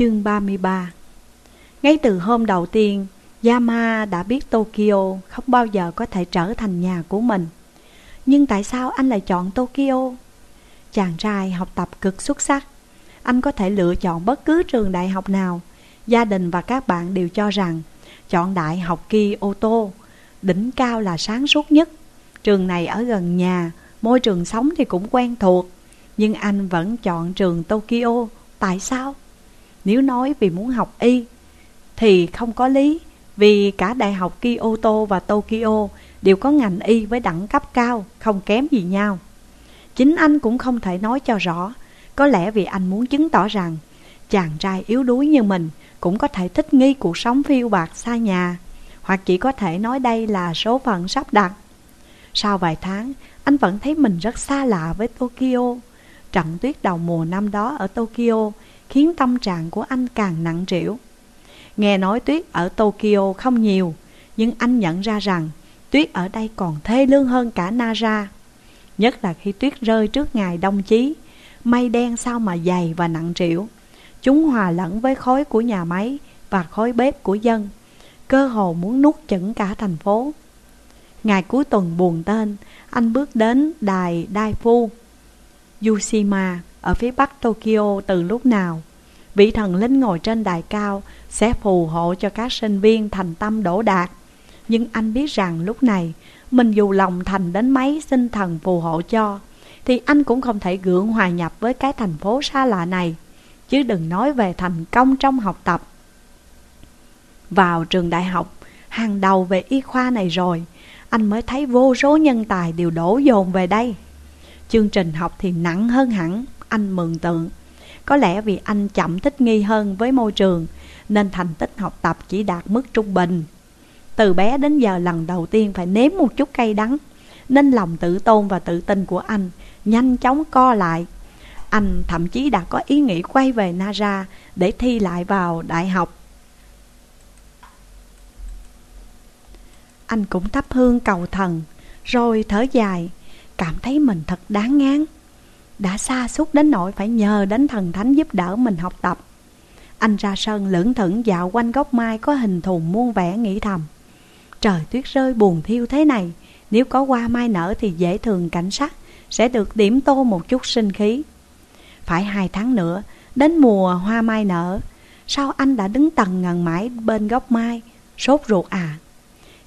Chương 33 Ngay từ hôm đầu tiên, Yama đã biết Tokyo không bao giờ có thể trở thành nhà của mình. Nhưng tại sao anh lại chọn Tokyo? Chàng trai học tập cực xuất sắc. Anh có thể lựa chọn bất cứ trường đại học nào. Gia đình và các bạn đều cho rằng chọn đại học Kyoto, đỉnh cao là sáng suốt nhất. Trường này ở gần nhà, môi trường sống thì cũng quen thuộc. Nhưng anh vẫn chọn trường Tokyo. Tại sao? Nếu nói vì muốn học y, Thì không có lý, Vì cả Đại học Kyoto và Tokyo Đều có ngành y với đẳng cấp cao, Không kém gì nhau. Chính anh cũng không thể nói cho rõ, Có lẽ vì anh muốn chứng tỏ rằng Chàng trai yếu đuối như mình Cũng có thể thích nghi cuộc sống phiêu bạc xa nhà, Hoặc chỉ có thể nói đây là số phận sắp đặt. Sau vài tháng, Anh vẫn thấy mình rất xa lạ với Tokyo. Trận tuyết đầu mùa năm đó ở Tokyo khiến tâm trạng của anh càng nặng trĩu. Nghe nói tuyết ở Tokyo không nhiều, nhưng anh nhận ra rằng tuyết ở đây còn thê lương hơn cả Nara. Nhất là khi tuyết rơi trước ngày đông chí, mây đen sao mà dày và nặng trĩu. Chúng hòa lẫn với khói của nhà máy và khói bếp của dân, cơ hồ muốn nuốt chửng cả thành phố. Ngày cuối tuần buồn tên, anh bước đến đài Daifu, Yushima ở phía bắc Tokyo từ lúc nào. Vị thần linh ngồi trên đài cao sẽ phù hộ cho các sinh viên thành tâm đổ đạt. Nhưng anh biết rằng lúc này, mình dù lòng thành đến mấy xin thần phù hộ cho, thì anh cũng không thể gượng hòa nhập với cái thành phố xa lạ này, chứ đừng nói về thành công trong học tập. Vào trường đại học, hàng đầu về y khoa này rồi, anh mới thấy vô số nhân tài đều đổ dồn về đây. Chương trình học thì nặng hơn hẳn, anh mường tượng. Có lẽ vì anh chậm thích nghi hơn với môi trường, nên thành tích học tập chỉ đạt mức trung bình. Từ bé đến giờ lần đầu tiên phải nếm một chút cay đắng, nên lòng tự tôn và tự tin của anh nhanh chóng co lại. Anh thậm chí đã có ý nghĩ quay về Nara để thi lại vào đại học. Anh cũng thắp hương cầu thần, rồi thở dài, cảm thấy mình thật đáng ngán đã xa suốt đến nỗi phải nhờ đến thần thánh giúp đỡ mình học tập. Anh ra sân lưỡng thững dạo quanh gốc mai có hình thù muôn vẻ nghĩ thầm. Trời tuyết rơi buồn thiêu thế này, nếu có hoa mai nở thì dễ thường cảnh sắc, sẽ được điểm tô một chút sinh khí. Phải hai tháng nữa, đến mùa hoa mai nở, sao anh đã đứng tầng ngần mãi bên gốc mai, sốt ruột à?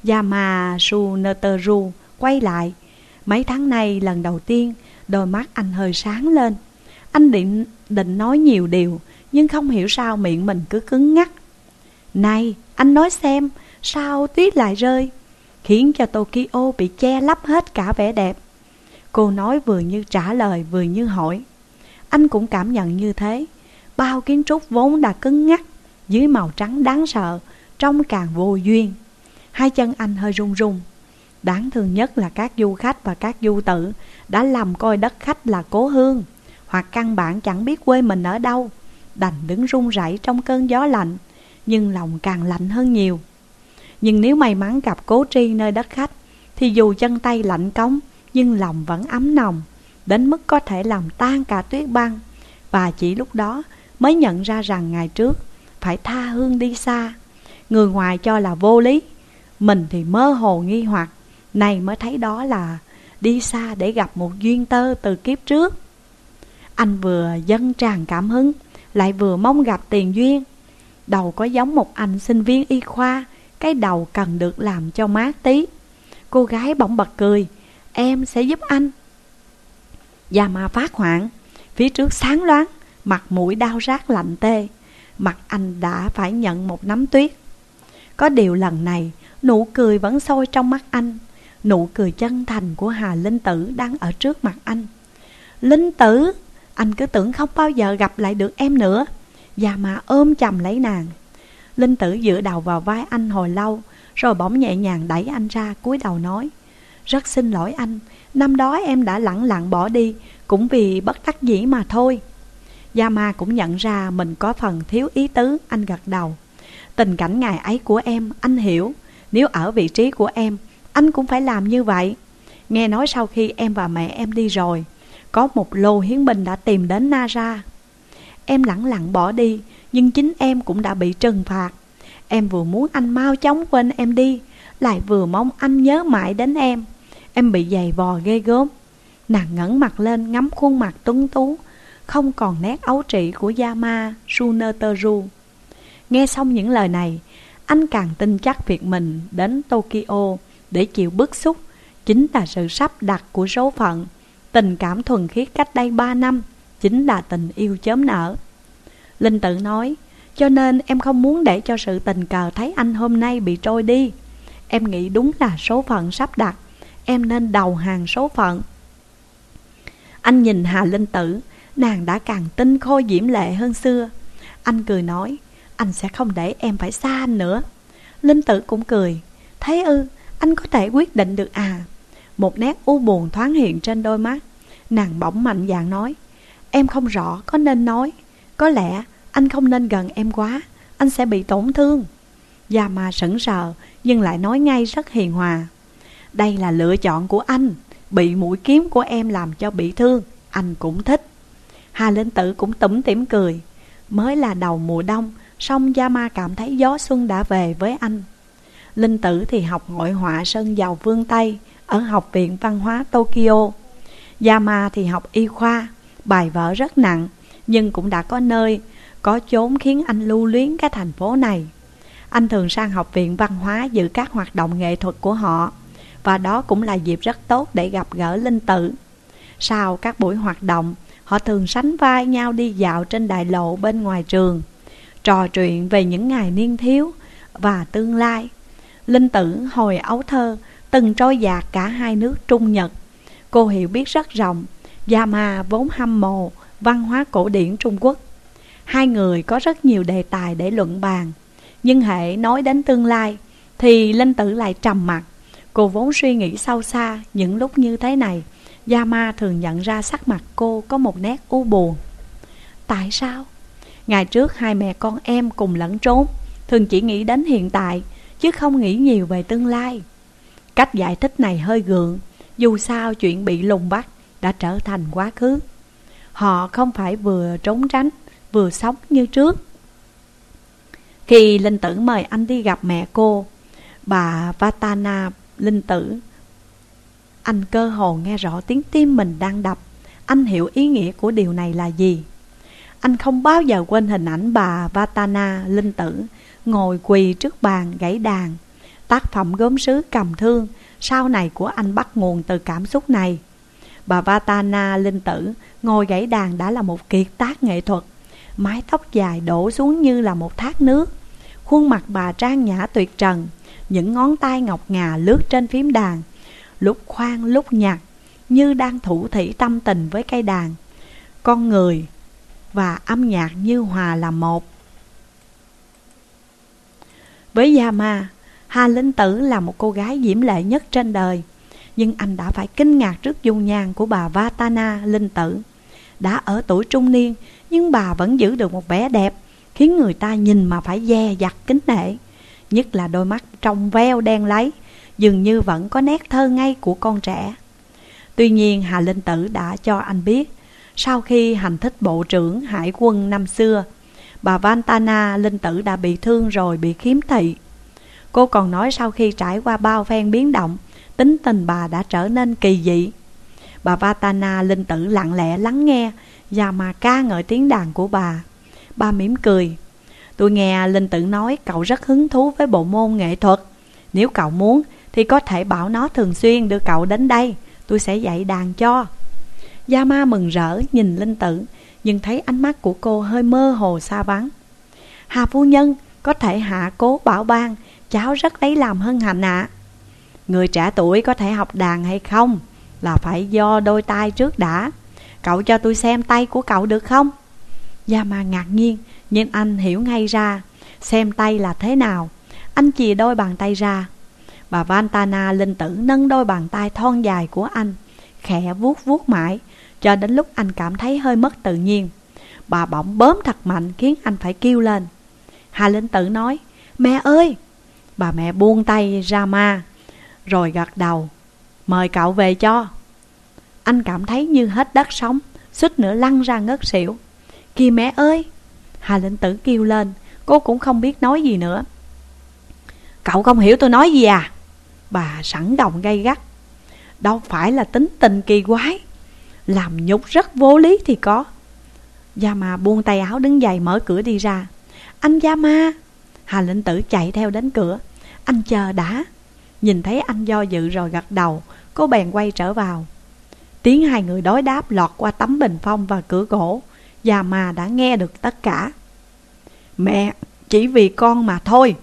Yama Neteru quay lại, mấy tháng nay lần đầu tiên Đôi mắt anh hơi sáng lên. Anh định, định nói nhiều điều Nhưng không hiểu sao miệng mình cứ cứng ngắc. Này anh nói xem Sao tuyết lại rơi? Khiến cho Tokyo bị che lấp hết cả vẻ đẹp. Cô nói vừa như trả lời vừa như hỏi. Anh cũng cảm nhận như thế. Bao kiến trúc vốn đã cứng ngắc Dưới màu trắng đáng sợ Trông càng vô duyên. Hai chân anh hơi run run. Đáng thương nhất là các du khách và các du tử đã lầm coi đất khách là cố hương, hoặc căn bản chẳng biết quê mình ở đâu, đành đứng run rẩy trong cơn gió lạnh, nhưng lòng càng lạnh hơn nhiều. Nhưng nếu may mắn gặp cố tri nơi đất khách, thì dù chân tay lạnh cống, nhưng lòng vẫn ấm nồng, đến mức có thể làm tan cả tuyết băng. Và chỉ lúc đó mới nhận ra rằng ngày trước phải tha hương đi xa. Người ngoài cho là vô lý, mình thì mơ hồ nghi hoặc, này mới thấy đó là đi xa để gặp một duyên tơ từ kiếp trước. Anh vừa dân tràn cảm hứng, lại vừa mong gặp tiền duyên. Đầu có giống một anh sinh viên y khoa, cái đầu cần được làm cho mát tí. Cô gái bỗng bật cười, em sẽ giúp anh. Và mà phát hoảng, phía trước sáng loáng, mặt mũi đau rát lạnh tê. Mặt anh đã phải nhận một nắm tuyết. Có điều lần này, nụ cười vẫn sôi trong mắt anh. Nụ cười chân thành của Hà Linh Tử đang ở trước mặt anh. Linh Tử, Anh cứ tưởng không bao giờ gặp lại được em nữa. Và mà ôm chầm lấy nàng. Linh Tử dựa đầu vào vai anh hồi lâu, Rồi bỗng nhẹ nhàng đẩy anh ra, cúi đầu nói, Rất xin lỗi anh, Năm đó em đã lặng lặng bỏ đi, Cũng vì bất đắc dĩ mà thôi. Yama cũng nhận ra mình có phần thiếu ý tứ, Anh gật đầu. Tình cảnh ngày ấy của em, anh hiểu. Nếu ở vị trí của em anh cũng phải làm như vậy. Nghe nói sau khi em và mẹ em đi rồi, có một lô hiến binh đã tìm đến Nara. Em lặng lặng bỏ đi, Nhưng chính em cũng đã bị trừng phạt. Em vừa muốn anh mau chóng quên em đi Lại vừa mong anh nhớ mãi đến em. Em bị dày vò ghê gớm. Nàng ngẩng mặt lên ngắm khuôn mặt tuấn tú Không còn nét ấu trị của Yama Suneteru Nghe xong những lời này Anh càng tin chắc việc mình đến Tokyo. Để chịu bức xúc. Chính là sự sắp đặt của số phận. Tình cảm thuần khiết cách đây 3 năm Chính là tình yêu chớm nở. Linh tự nói, Cho nên em không muốn để cho sự tình cờ thấy anh hôm nay bị trôi đi. Em nghĩ đúng là số phận sắp đặt. Em nên đầu hàng số phận. Anh nhìn Hà Linh Tử, Nàng đã càng tinh khôi diễm lệ hơn xưa. Anh cười nói, Anh sẽ không để em phải xa anh nữa. Linh Tử cũng cười, Thế ư anh có thể quyết định được à? Một nét u buồn thoáng hiện trên đôi mắt. Nàng bỗng mạnh dạn nói, Em không rõ, có nên nói. Có lẽ anh không nên gần em quá, Anh sẽ bị tổn thương. Gia Ma sững sờ, Nhưng lại nói ngay rất hiền hòa, Đây là lựa chọn của anh, Bị mũi kiếm của em làm cho bị thương, Anh cũng thích. Hà Linh Tử cũng tủm tỉm cười, Mới là đầu mùa đông, Song Gia Ma cảm thấy gió xuân đã về với anh. Linh Tử thì học hội họa sơn dầu vương Tây Ở Học viện Văn hóa Tokyo Yama thì học y khoa, bài vở rất nặng, nhưng cũng đã có nơi, có chốn khiến anh lưu luyến cái thành phố này. Anh thường sang học viện văn hóa giữ các hoạt động nghệ thuật của họ, và đó cũng là dịp rất tốt để gặp gỡ linh tử. Sau các buổi hoạt động, họ thường sánh vai nhau đi dạo trên đại lộ bên ngoài trường, trò chuyện về những ngày niên thiếu và tương lai. Linh tử hồi ấu thơ, từng trôi dạt cả hai nước Trung Nhật. Cô hiểu biết rất rộng, Yama vốn hâm mộ văn hóa cổ điển Trung Quốc. Hai người có rất nhiều đề tài để luận bàn, Nhưng hệ nói đến tương lai Thì Linh Tử lại trầm mặt Cô vốn suy nghĩ sâu xa Những lúc như thế này, Yama thường nhận ra sắc mặt cô có một nét u buồn. Tại sao? Ngày trước hai mẹ con em cùng lẫn trốn, Thường chỉ nghĩ đến hiện tại Chứ không nghĩ nhiều về tương lai. Cách giải thích này hơi gượng, dù sao chuyện bị lùng bắt đã trở thành quá khứ. Họ không phải vừa trốn tránh, Vừa sống như trước. Khi Linh Tử mời anh đi gặp mẹ cô, Bà Vatana, Linh Tử, Anh cơ hồ nghe rõ tiếng tim mình đang đập. Anh hiểu ý nghĩa của điều này là gì. Anh không bao giờ quên hình ảnh bà Vatana, Linh Tử. Ngồi quỳ trước bàn gãy đàn Tác phẩm gốm sứ cầm thương sau này của anh bắt nguồn từ cảm xúc này. Bà Vatana Linh Tử ngồi gãy đàn đã là một kiệt tác nghệ thuật. Mái tóc dài đổ xuống như là một thác nước. Khuôn mặt bà trang nhã tuyệt trần, những ngón tay ngọc ngà lướt trên phím đàn. Lúc khoan lúc nhặt, như đang thủ thủy tâm tình với cây đàn. Con người và âm nhạc như hòa làm một. Với Yama, Hà Linh Tử là một cô gái diễm lệ nhất trên đời. Nhưng anh đã phải kinh ngạc trước dung nhan của bà Vatana Linh Tử. Đã ở tuổi trung niên Nhưng bà vẫn giữ được một vẻ đẹp Khiến người ta nhìn mà phải dè dặt kính nể. Nhất là đôi mắt trong veo đen lấy Dường như vẫn có nét thơ ngây của con trẻ. Tuy nhiên Hà Linh Tử đã cho anh biết Sau khi hành thích bộ trưởng hải quân năm xưa Bà Vantana Linh Tử đã bị thương rồi, bị khiếm thị. Cô còn nói sau khi trải qua bao phen biến động, Tính tình bà đã trở nên kỳ dị. Bà Vatana linh tử lặng lẽ lắng nghe Và mà ca ngợi tiếng đàn của bà. Bà mỉm cười. Tôi nghe linh tử nói cậu rất hứng thú với bộ môn nghệ thuật. Nếu cậu muốn thì có thể bảo nó thường xuyên đưa cậu đến đây. Tôi sẽ dạy đàn cho. Yama mừng rỡ nhìn linh tử nhưng thấy ánh mắt của cô hơi mơ hồ xa vắng Hà phu nhân có thể hạ cố bảo ban cháu rất lấy làm hân hạnh ạ. À. Người trẻ tuổi có thể học đàn hay không là phải do đôi tay trước đã. Cậu cho tôi xem tay của cậu được không? Gia ma ngạc nhiên, nhưng anh hiểu ngay ra xem tay là thế nào. Anh chìa đôi bàn tay ra. Bà Vantana linh tử nâng đôi bàn tay thon dài của anh, khẽ vuốt vuốt mãi, cho đến lúc anh cảm thấy hơi mất tự nhiên. Bà bỗng bớm thật mạnh khiến anh phải kêu lên. Hà Linh Tử nói, Mẹ ơi, Bà mẹ buông tay ra ma Rồi gật đầu Mời cậu về cho. Anh cảm thấy như hết đất sống Suýt nữa lăn ra ngất xỉu. Kìa mẹ ơi! Hà Linh Tử kêu lên Cô cũng không biết nói gì nữa. Cậu không hiểu tôi nói gì à? Bà sẵn đồng gay gắt. Đâu phải là tính tình kỳ quái. Làm nhục rất vô lý thì có. Gia Ma buông tay áo đứng dậy mở cửa đi ra. Anh Gia Ma Hà Linh Tử chạy theo đến cửa. Anh chờ đã. Nhìn thấy anh do dự rồi gật đầu. Cô bèn quay trở vào. Tiếng hai người đối đáp lọt qua tấm bình phong và cửa gỗ. Gia Ma đã nghe được tất cả. Mẹ, chỉ vì con mà thôi.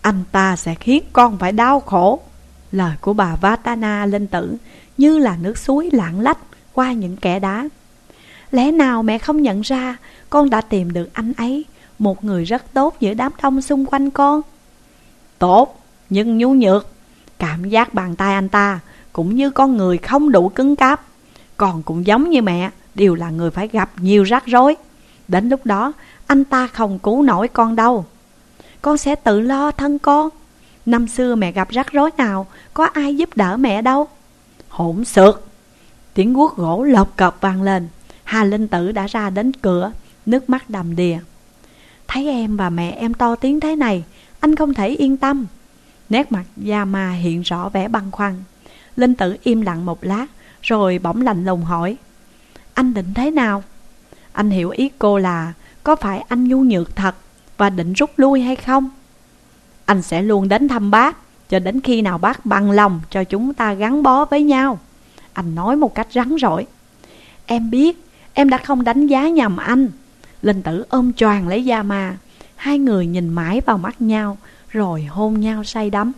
Anh ta sẽ khiến con phải đau khổ. Lời của bà Vatana linh tử Như là nước suối lạng lách qua những kẻ đá. Lẽ nào mẹ không nhận ra Con đã tìm được anh ấy, Một người rất tốt giữa đám đông xung quanh con? Tốt, Nhưng nhu nhược. Cảm giác bàn tay anh ta Cũng như con người không đủ cứng cáp. Còn cũng giống như mẹ, Đều là người phải gặp nhiều rắc rối. Đến lúc đó, Anh ta không cứu nổi con đâu. Con sẽ tự lo thân con. Năm xưa mẹ gặp rắc rối nào, Có ai giúp đỡ mẹ đâu? Hỗn xược. Tiếng guốc gỗ lộc cọc vang lên. Hà Linh Tử đã ra đến cửa, Nước mắt đầm đìa. Thấy em và mẹ em to tiếng thế này, Anh không thể yên tâm. Nét mặt Gia Ma hiện rõ vẻ băn khoăn. Linh Tử im lặng một lát, Rồi bỗng lạnh lùng hỏi, Anh định thế nào? Anh hiểu ý cô là, Có phải anh nhu nhược thật Và định rút lui hay không? Anh sẽ luôn đến thăm bác, Cho đến khi nào bác bằng lòng Cho chúng ta gắn bó với nhau. Anh nói một cách rắn rỏi. Em biết, Em đã không đánh giá nhầm anh. Linh tử ôm choàng lấy da ma. Hai người nhìn mãi vào mắt nhau, Rồi hôn nhau say đắm.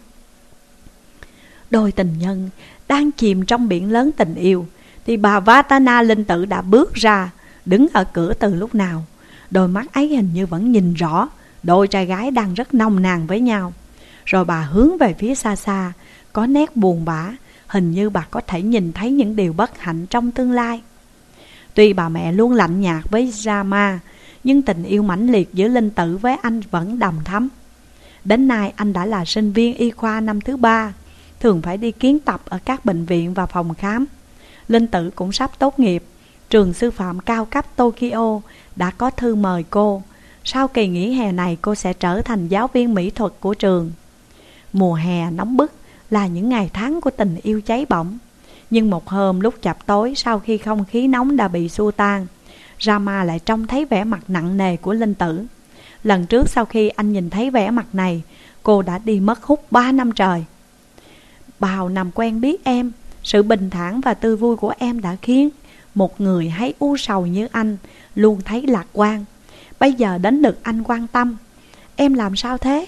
Đôi tình nhân Đang chìm trong biển lớn tình yêu, Thì bà Vatana linh tử đã bước ra, Đứng ở cửa từ lúc nào. Đôi mắt ấy hình như vẫn nhìn rõ, Đôi trai gái đang rất nồng nàn với nhau. Rồi bà hướng về phía xa xa, Có nét buồn bã Hình như bà có thể nhìn thấy những điều bất hạnh trong tương lai. Tuy bà mẹ luôn lạnh nhạt với Rama, Nhưng tình yêu mãnh liệt giữa Linh Tử với anh vẫn đầm thắm. Đến nay, anh đã là sinh viên y khoa năm thứ ba, Thường phải đi kiến tập ở các bệnh viện và phòng khám. Linh Tử cũng sắp tốt nghiệp. Trường sư phạm cao cấp Tokyo đã có thư mời cô. Sau kỳ nghỉ hè này, cô sẽ trở thành giáo viên mỹ thuật của trường. Mùa hè nóng bức là những ngày tháng của tình yêu cháy bỏng. Nhưng một hôm lúc chập tối, sau khi không khí nóng đã bị xua tan, Rama lại trông thấy vẻ mặt nặng nề của Linh Tử. Lần trước sau khi anh nhìn thấy vẻ mặt này, Cô đã đi mất hút ba năm trời. Bào nằm quen biết em, Sự bình thản và tươi vui của em đã khiến Một người hay u sầu như anh Luôn thấy lạc quan. Bây giờ đến lượt anh quan tâm, Em làm sao thế?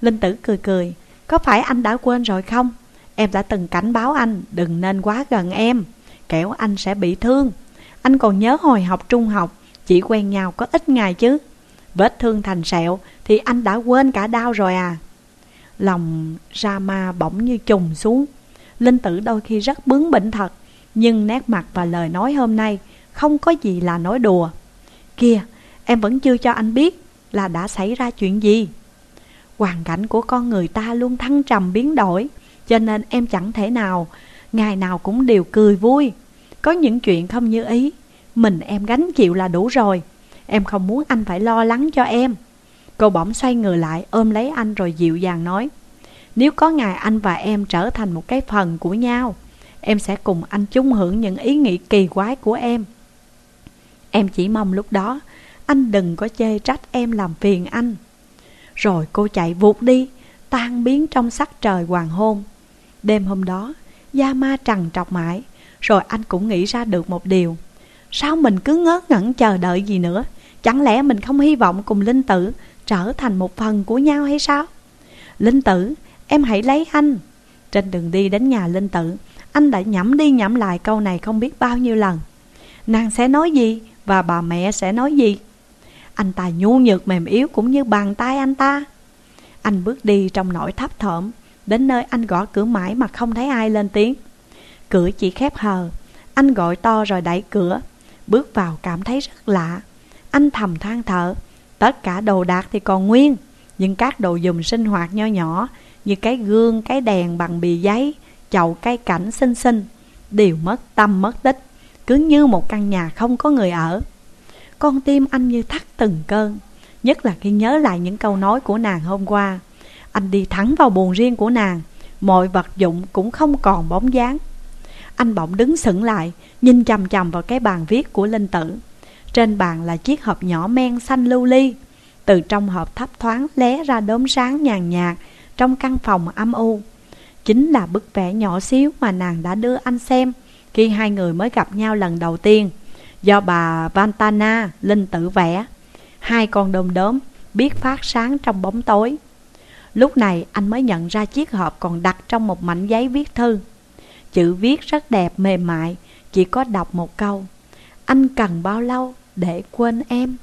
Linh Tử cười cười có phải anh đã quên rồi không? Em đã từng cảnh báo anh, đừng nên quá gần em. Kẻo anh sẽ bị thương. Anh còn nhớ hồi học trung học, Chỉ quen nhau có ít ngày chứ. Vết thương thành sẹo Thì anh đã quên cả đau rồi à. Lòng Rama bỗng như trùng xuống. Linh tử đôi khi rất bướng bỉnh thật, Nhưng nét mặt và lời nói hôm nay Không có gì là nói đùa. Kìa, em vẫn chưa cho anh biết Là đã xảy ra chuyện gì. Hoàn cảnh của con người ta luôn thăng trầm biến đổi, cho nên em chẳng thể nào, Ngày nào cũng đều cười vui. Có những chuyện không như ý, Mình em gánh chịu là đủ rồi. Em không muốn anh phải lo lắng cho em. Cô bỗng xoay người lại, ôm lấy anh rồi dịu dàng nói, Nếu có ngày anh và em trở thành một cái phần của nhau, Em sẽ cùng anh chung hưởng những ý nghĩ kỳ quái của em. Em chỉ mong lúc đó, Anh đừng có chê trách em làm phiền anh. Rồi cô chạy vụt đi Tan biến trong sắc trời hoàng hôn Đêm hôm đó, Gia Ma trằn trọc mãi, rồi anh cũng nghĩ ra được một điều. Sao mình cứ ngớ ngẩn chờ đợi gì nữa? Chẳng lẽ mình không hy vọng cùng Linh Tử trở thành một phần của nhau hay sao? Linh Tử, em hãy lấy anh. Trên đường đi đến nhà Linh Tử, anh đã nhẩm đi nhẩm lại câu này không biết bao nhiêu lần. Nàng sẽ nói gì và bà mẹ sẽ nói gì? Anh ta nhu nhược mềm yếu cũng như bàn tay anh ta. Anh bước đi trong nỗi thấp thởm Đến nơi anh gõ cửa mãi mà không thấy ai lên tiếng. Cửa chỉ khép hờ Anh gọi to rồi đẩy cửa Bước vào cảm thấy rất lạ. Anh thầm than thở Tất cả đồ đạc thì còn nguyên Nhưng các đồ dùng sinh hoạt nho nhỏ Như cái gương, cái đèn bằng bì giấy Chậu cây cảnh xinh xinh Đều mất tâm mất tích Cứ như một căn nhà không có người ở. Con tim anh như thắt từng cơn, Nhất là khi nhớ lại những câu nói của nàng hôm qua. Anh đi thẳng vào buồn riêng của nàng, Mọi vật dụng cũng không còn bóng dáng. Anh bỗng đứng sững lại, Nhìn chầm chầm vào cái bàn viết của Linh Tử. Trên bàn là chiếc hộp nhỏ men xanh lưu ly, Từ trong hộp thấp thoáng lé ra đốm sáng nhàn nhạt Trong căn phòng âm u. Chính là bức vẽ nhỏ xíu mà nàng đã đưa anh xem Khi hai người mới gặp nhau lần đầu tiên. Do bà Vantana, Linh tự vẽ Hai con đom đóm biết phát sáng trong bóng tối. Lúc này anh mới nhận ra chiếc hộp còn đặt trong một mảnh giấy viết thư. Chữ viết rất đẹp mềm mại Chỉ có đọc một câu. Anh cần bao lâu để quên em?